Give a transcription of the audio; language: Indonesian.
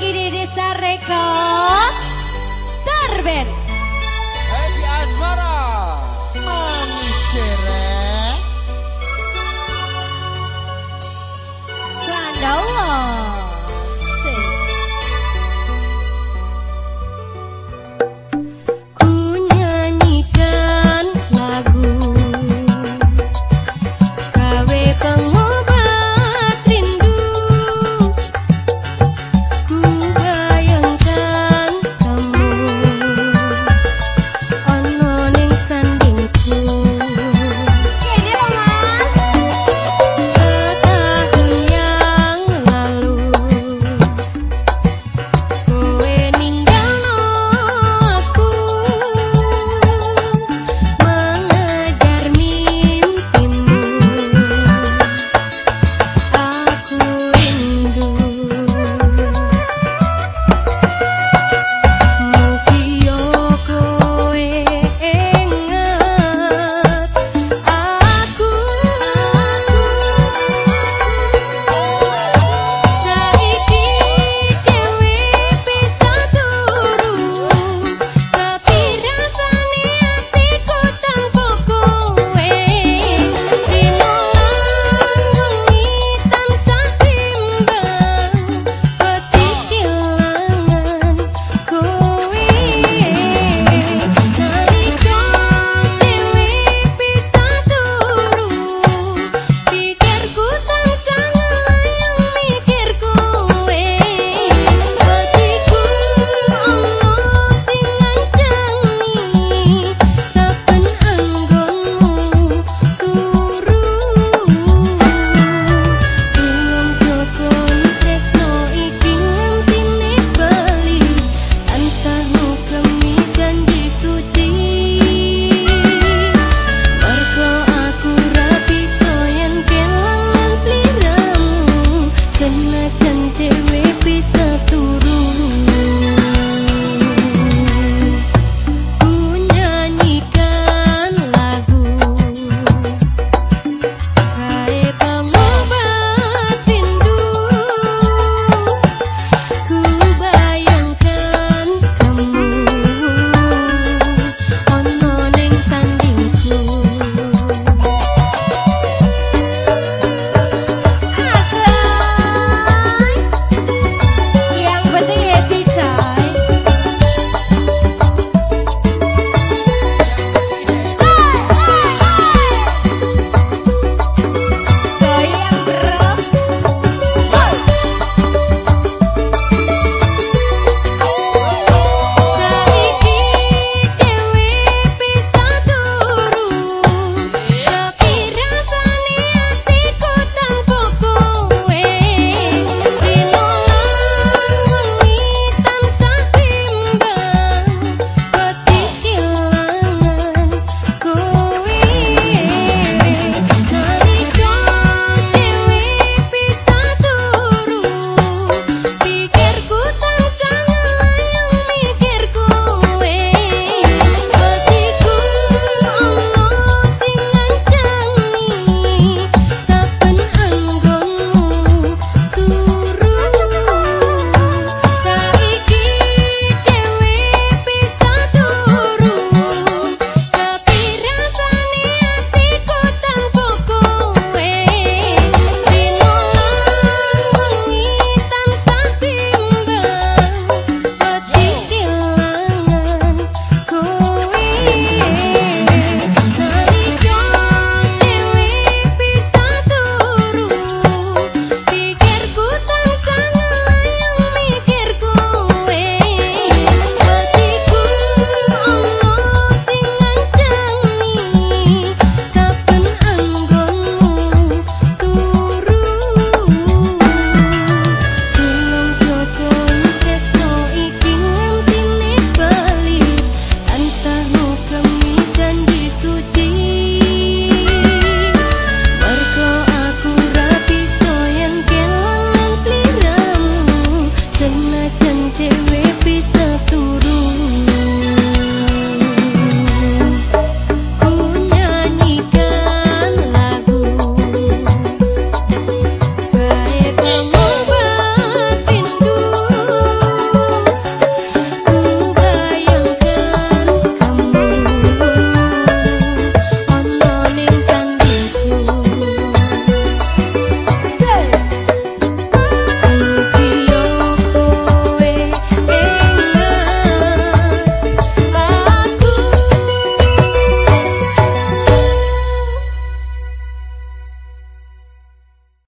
di desa Record. Terben Happy Asmara. Manis